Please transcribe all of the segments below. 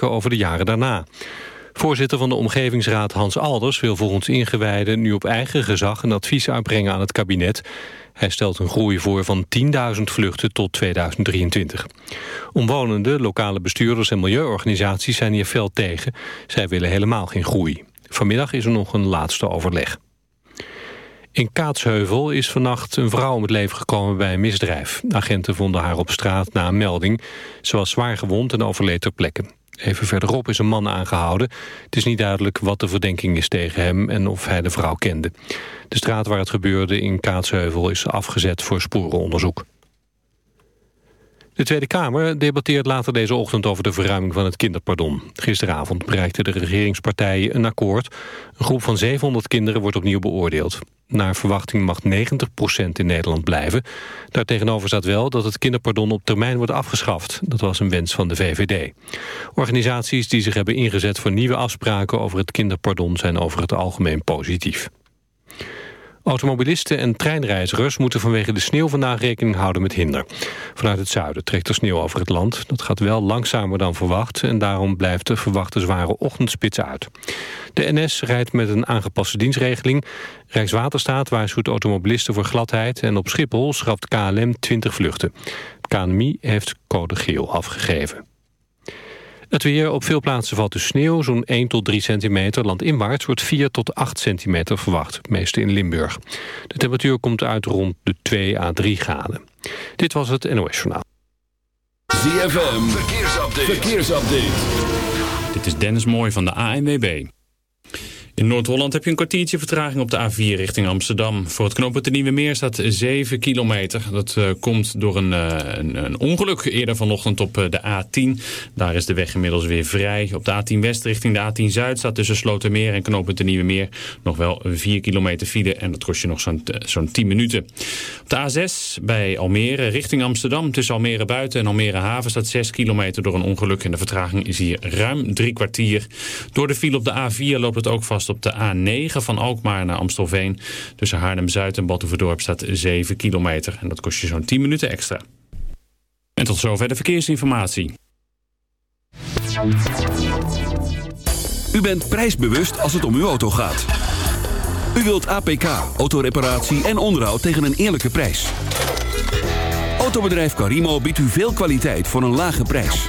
over de jaren daarna. Voorzitter van de Omgevingsraad Hans Alders wil volgens ingewijden nu op eigen gezag een advies uitbrengen aan het kabinet. Hij stelt een groei voor van 10.000 vluchten tot 2023. Omwonenden, lokale bestuurders en milieuorganisaties zijn hier fel tegen. Zij willen helemaal geen groei. Vanmiddag is er nog een laatste overleg. In Kaatsheuvel is vannacht een vrouw om het leven gekomen bij een misdrijf. Agenten vonden haar op straat na een melding. Ze was zwaar gewond en overleed ter plekke. Even verderop is een man aangehouden. Het is niet duidelijk wat de verdenking is tegen hem en of hij de vrouw kende. De straat waar het gebeurde in Kaatsheuvel is afgezet voor sporenonderzoek. De Tweede Kamer debatteert later deze ochtend over de verruiming van het kinderpardon. Gisteravond bereikten de regeringspartijen een akkoord. Een groep van 700 kinderen wordt opnieuw beoordeeld. Naar verwachting mag 90% in Nederland blijven. Daartegenover staat wel dat het kinderpardon op termijn wordt afgeschaft. Dat was een wens van de VVD. Organisaties die zich hebben ingezet voor nieuwe afspraken over het kinderpardon zijn over het algemeen positief. Automobilisten en treinreizigers moeten vanwege de sneeuw vandaag rekening houden met hinder. Vanuit het zuiden trekt er sneeuw over het land. Dat gaat wel langzamer dan verwacht en daarom blijft de verwachte zware ochtendspits uit. De NS rijdt met een aangepaste dienstregeling. Rijkswaterstaat waarschuwt automobilisten voor gladheid en op Schiphol schrapt KLM 20 vluchten. KNMI heeft code geel afgegeven. Het weer op veel plaatsen valt de sneeuw, zo'n 1 tot 3 centimeter. Landinwaarts wordt 4 tot 8 centimeter verwacht, meeste in Limburg. De temperatuur komt uit rond de 2 à 3 graden. Dit was het NOS Journaal. ZFM, verkeersupdate. verkeersupdate. Dit is Dennis Mooij van de ANWB. In Noord-Holland heb je een kwartiertje vertraging op de A4 richting Amsterdam. Voor het knooppunt de Nieuwe Meer staat 7 kilometer. Dat uh, komt door een, uh, een, een, ongeluk eerder vanochtend op uh, de A10. Daar is de weg inmiddels weer vrij. Op de A10 West richting de A10 Zuid staat tussen Slotermeer en knooppunt de Nieuwe Meer nog wel 4 kilometer file. En dat kost je nog zo'n zo'n 10 minuten. Op de A6 bij Almere richting Amsterdam tussen Almere Buiten en Almere Haven staat 6 kilometer door een ongeluk. En de vertraging is hier ruim drie kwartier. Door de file op de A4 loopt het ook vast op de A9 van Alkmaar naar Amstelveen. Tussen Haarlem-Zuid en Batuverdorp staat 7 kilometer. En dat kost je zo'n 10 minuten extra. En tot zover de verkeersinformatie. U bent prijsbewust als het om uw auto gaat. U wilt APK, autoreparatie en onderhoud tegen een eerlijke prijs. Autobedrijf Carimo biedt u veel kwaliteit voor een lage prijs.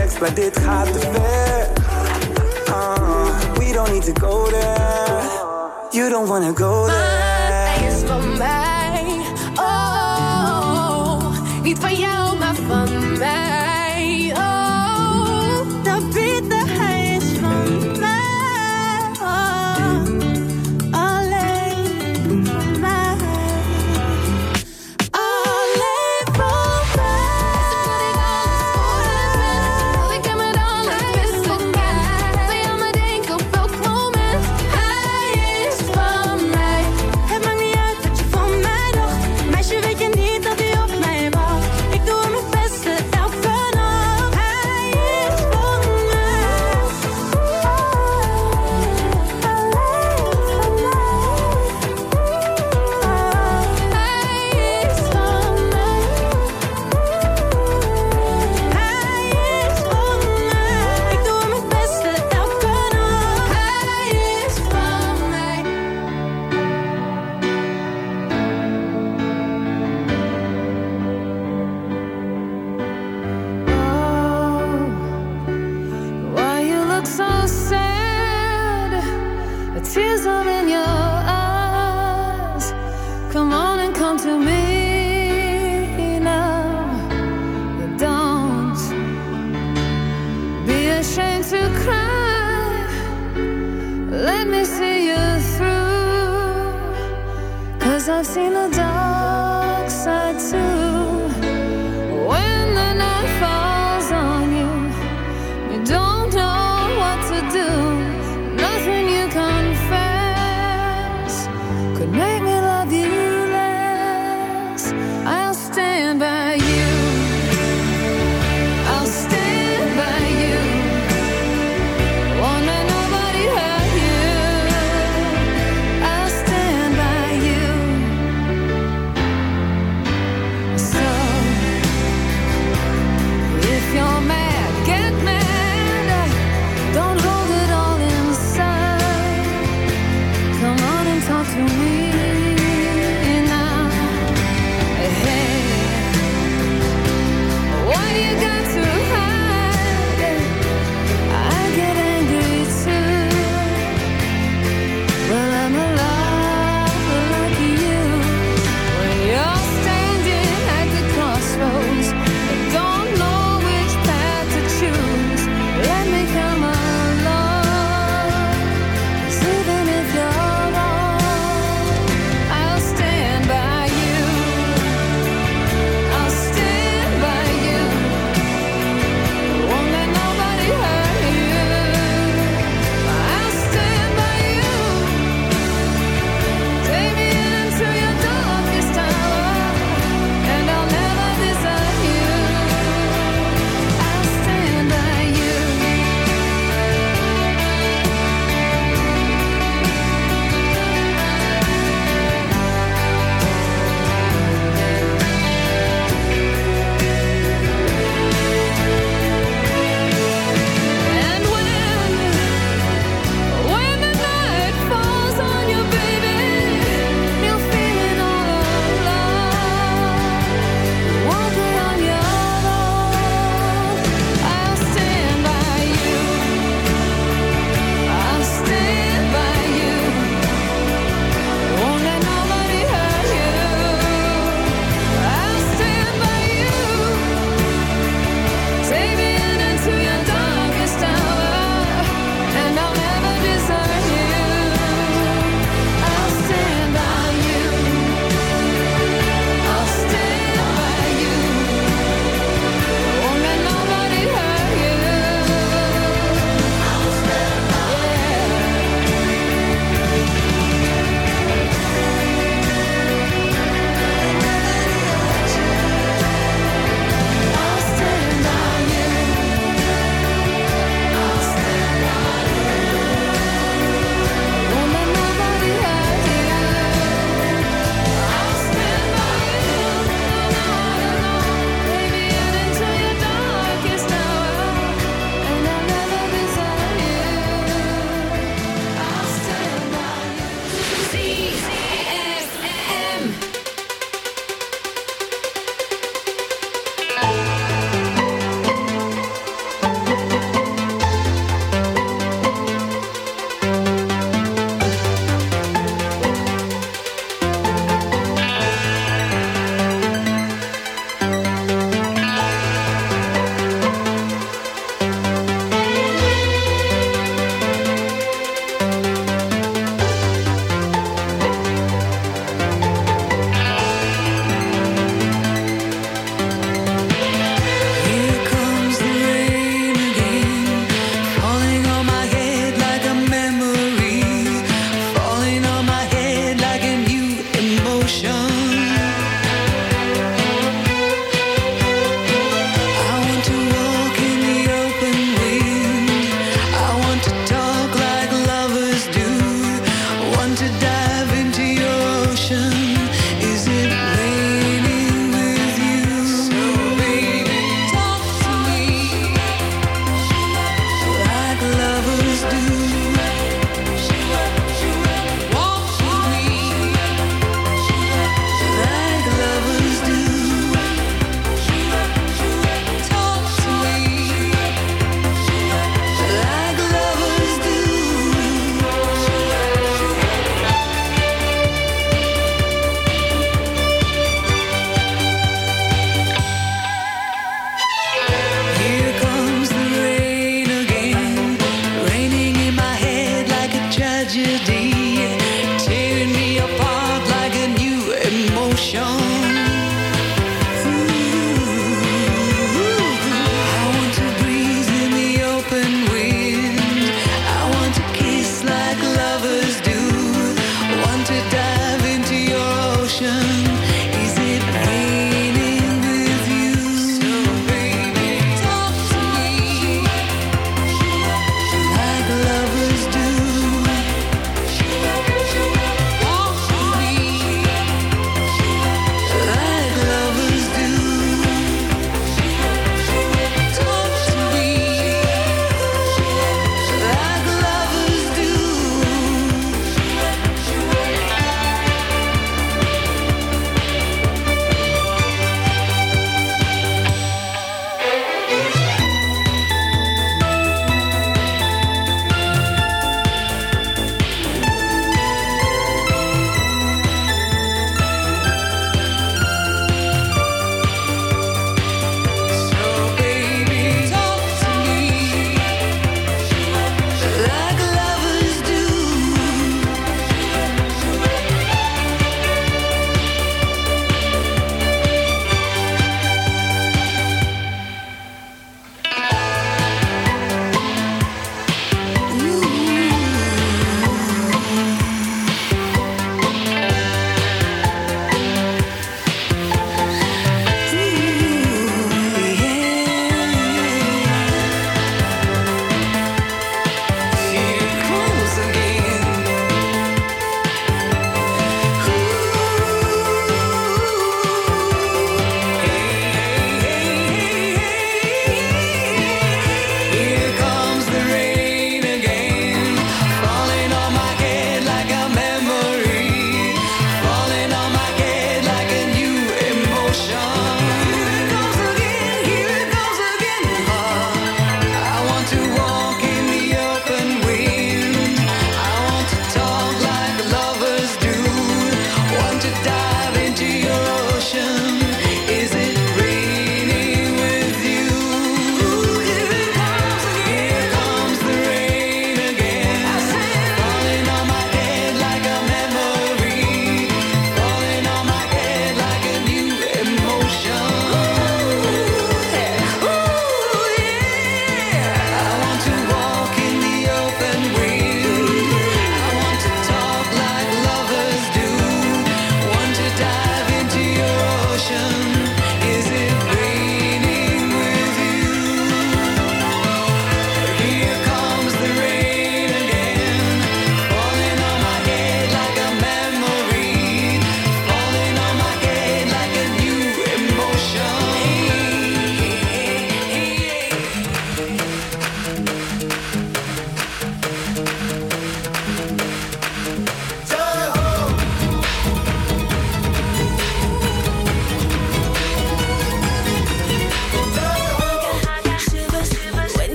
seks, maar dit gaat te ver. Uh, we don't need to go there. You don't wanna go there.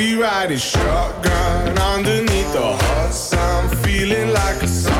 Be riding shotgun underneath the hot sun, feeling like a someone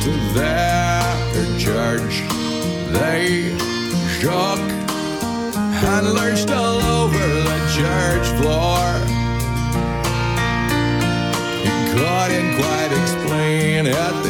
to their church. They shook and lurched all over the church floor. He couldn't quite explain it.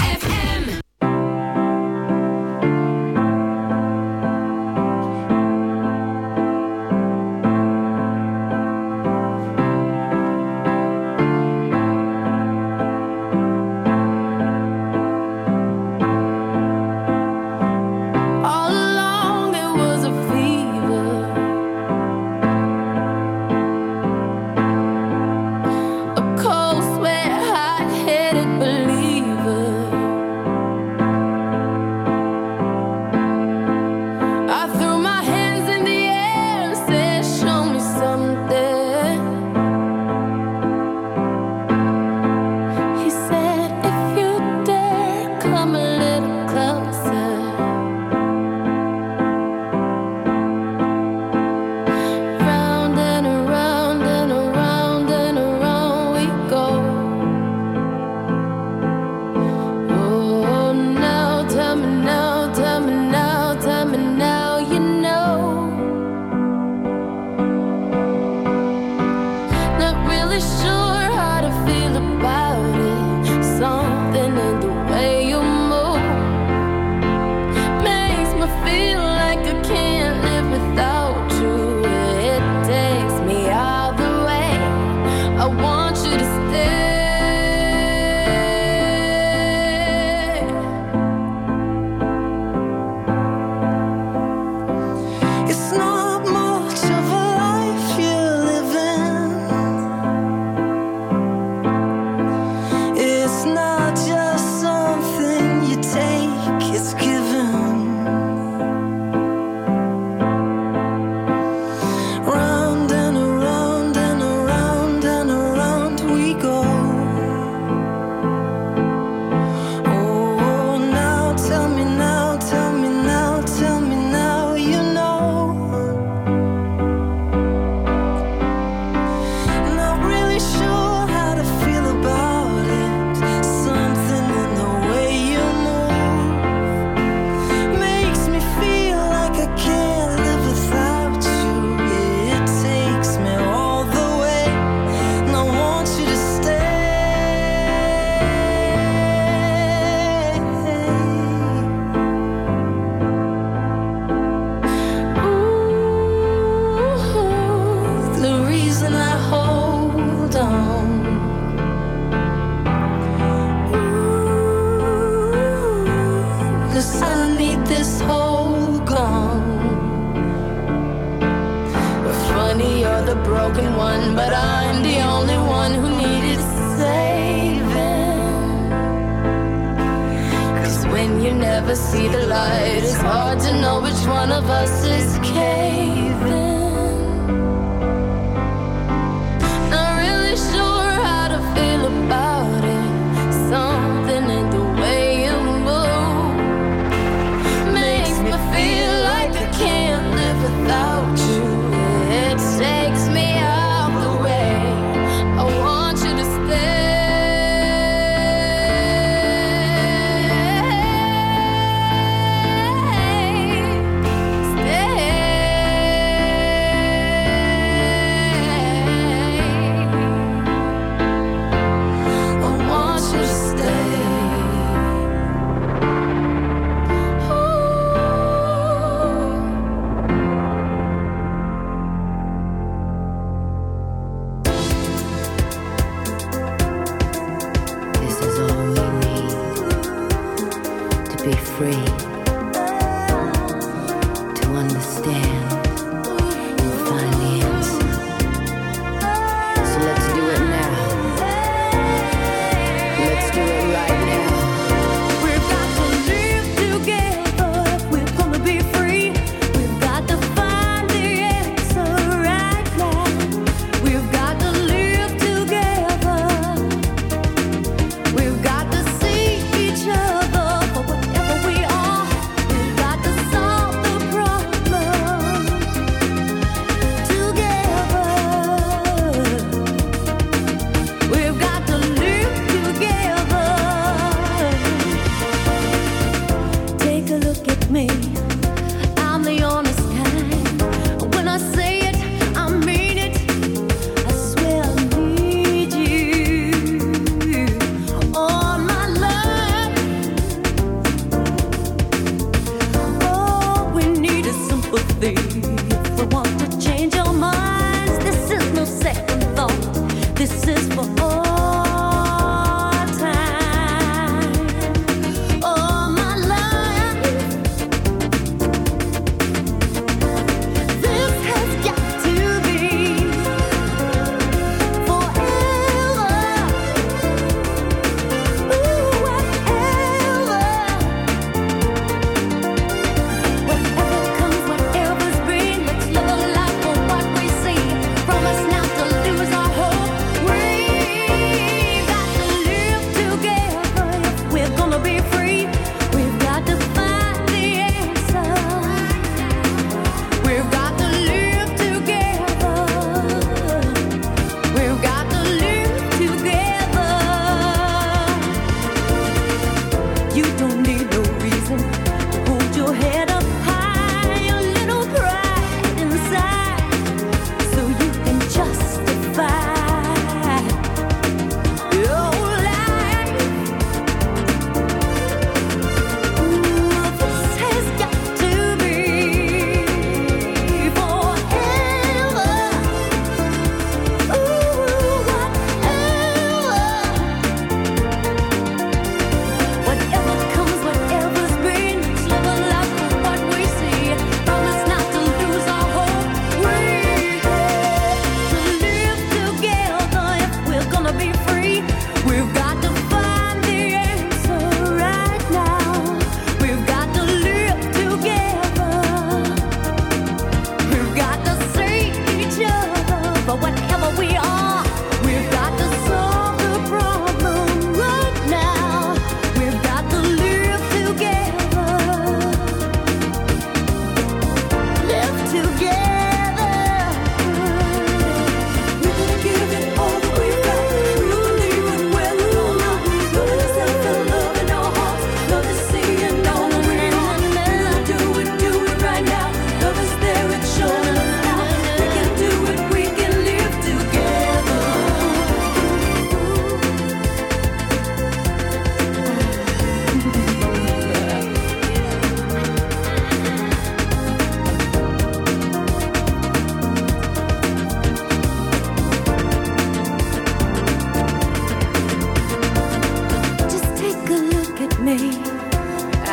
be free to understand.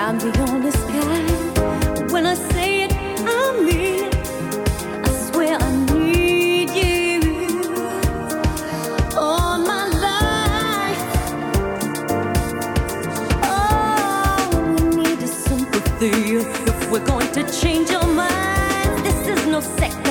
I'm the sky. When I say it, I mean it. I swear I need you all my life. Oh, we need sympathy if we're going to change your mind. This is no sex.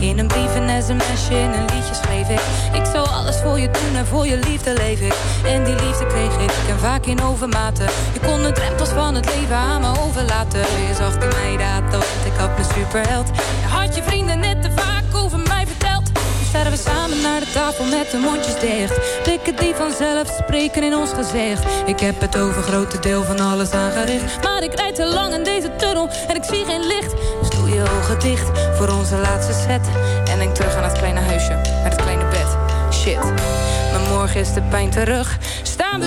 In een brief, een sms'je, in een liedje schreef ik. Ik zou alles voor je doen en voor je liefde leef ik. En die liefde kreeg ik en vaak in overmaten. Je kon de drempels van het leven aan me overlaten. Je zag in mij dat, want ik had mijn superheld. Je had je vrienden net te vaak over mij verteld. Nu staan we samen naar de tafel met de mondjes dicht. Blikken die vanzelf spreken in ons gezicht. Ik heb het over grote deel van alles aangericht. Maar ik rijd te lang in deze tunnel en ik zie geen licht. Je ogen dicht voor onze laatste set. En denk terug aan het kleine huisje, met het kleine bed. Shit, maar morgen is de pijn terug. Staan we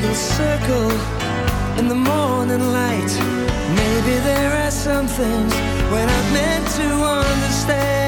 single circle in the morning light. Maybe there are some things we're not meant to understand.